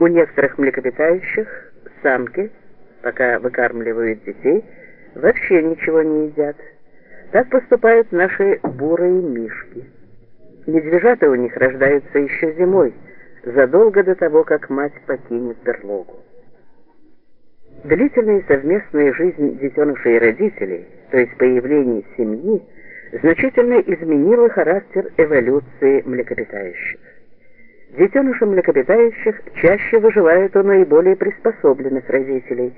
У некоторых млекопитающих самки, пока выкармливают детей, вообще ничего не едят. Так поступают наши бурые мишки. Медвежата у них рождаются еще зимой, задолго до того, как мать покинет берлогу. Длительная совместная жизнь детенышей и родителей, то есть появление семьи, значительно изменила характер эволюции млекопитающих. Детеныши млекопитающих чаще выживают у наиболее приспособленных родителей,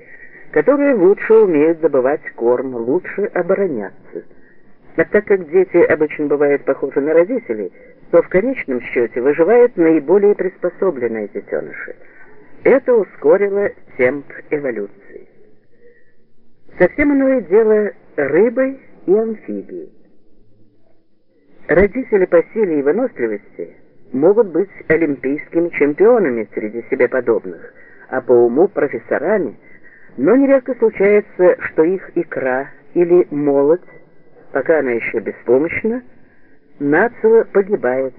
которые лучше умеют добывать корм, лучше обороняться. А так как дети обычно бывают похожи на родителей, то в конечном счете выживают наиболее приспособленные детеныши. Это ускорило темп эволюции. Совсем иное дело рыбы и амфибии. Родители по силе и выносливости могут быть олимпийскими чемпионами среди себе подобных, а по уму профессорами, но нередко случается, что их икра или молоть, пока она еще беспомощна, нацело погибает,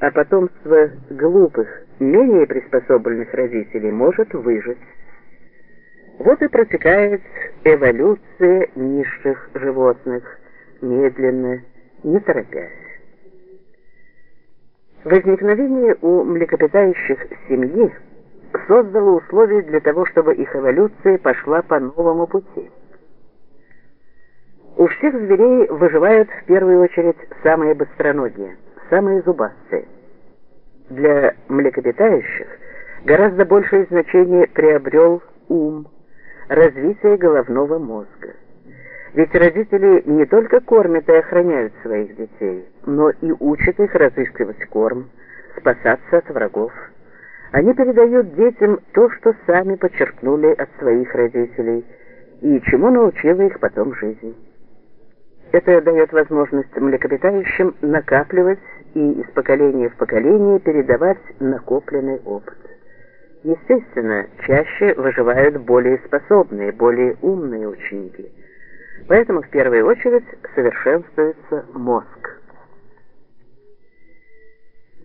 а потомство глупых, менее приспособленных родителей может выжить. Вот и протекает эволюция низших животных, медленно, не торопясь. Возникновение у млекопитающих семьи создало условия для того, чтобы их эволюция пошла по новому пути. У всех зверей выживают в первую очередь самые быстроногие, самые зубастые. Для млекопитающих гораздо большее значение приобрел ум, развитие головного мозга. Ведь родители не только кормят и охраняют своих детей, но и учат их разыскивать корм, спасаться от врагов. Они передают детям то, что сами подчеркнули от своих родителей, и чему научила их потом жизнь. Это дает возможность млекопитающим накапливать и из поколения в поколение передавать накопленный опыт. Естественно, чаще выживают более способные, более умные ученики – Поэтому в первую очередь совершенствуется мозг.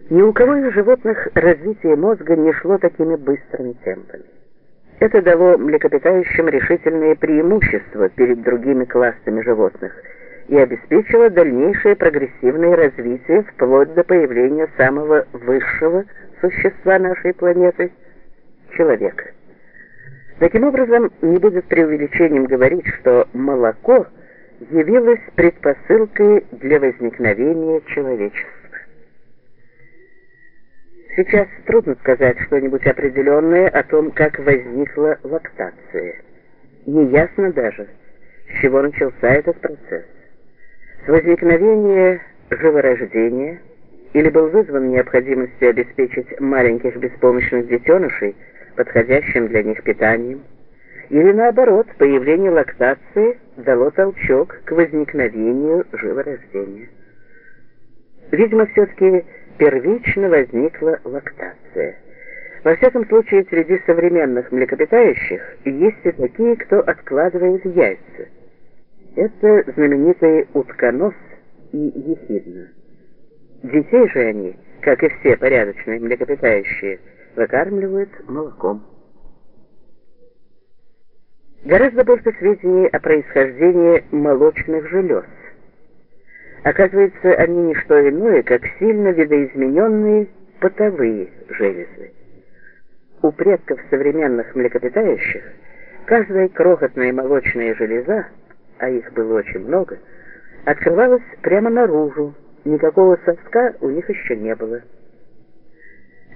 Ни у кого из животных развитие мозга не шло такими быстрыми темпами. Это дало млекопитающим решительные преимущества перед другими классами животных и обеспечило дальнейшее прогрессивное развитие вплоть до появления самого высшего существа нашей планеты – человека. Таким образом, не будет преувеличением говорить, что молоко явилось предпосылкой для возникновения человечества. Сейчас трудно сказать что-нибудь определенное о том, как возникла лактация. Неясно даже, с чего начался этот процесс. С возникновения живорождения или был вызван необходимостью обеспечить маленьких беспомощных детенышей подходящим для них питанием, или наоборот, появление лактации дало толчок к возникновению живорождения. Видимо, все-таки первично возникла лактация. Во всяком случае, среди современных млекопитающих есть и такие, кто откладывает яйца. Это знаменитые утконос и ехидна. Детей же они, как и все порядочные млекопитающие, выкармливают молоком. Гораздо больше сведений о происхождении молочных желез. Оказывается, они не что иное, как сильно видоизмененные потовые железы. У предков современных млекопитающих каждая крохотная молочная железа, а их было очень много, открывалась прямо наружу, никакого соска у них еще не было.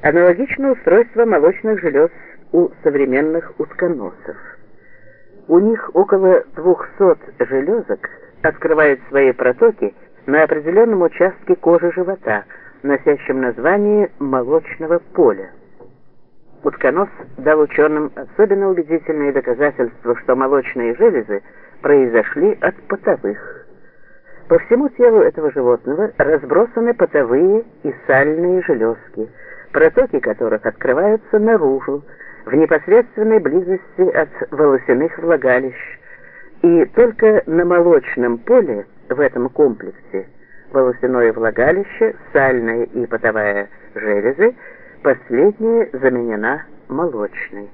Аналогично устройство молочных желез у современных утконосов. У них около 200 железок открывают свои протоки на определенном участке кожи живота, носящем название молочного поля. Утконос дал ученым особенно убедительные доказательства, что молочные железы произошли от потовых. По всему телу этого животного разбросаны потовые и сальные железки – протоки которых открываются наружу, в непосредственной близости от волосяных влагалищ, и только на молочном поле в этом комплексе волосяное влагалище, сальная и потовая железы, последняя заменена молочный.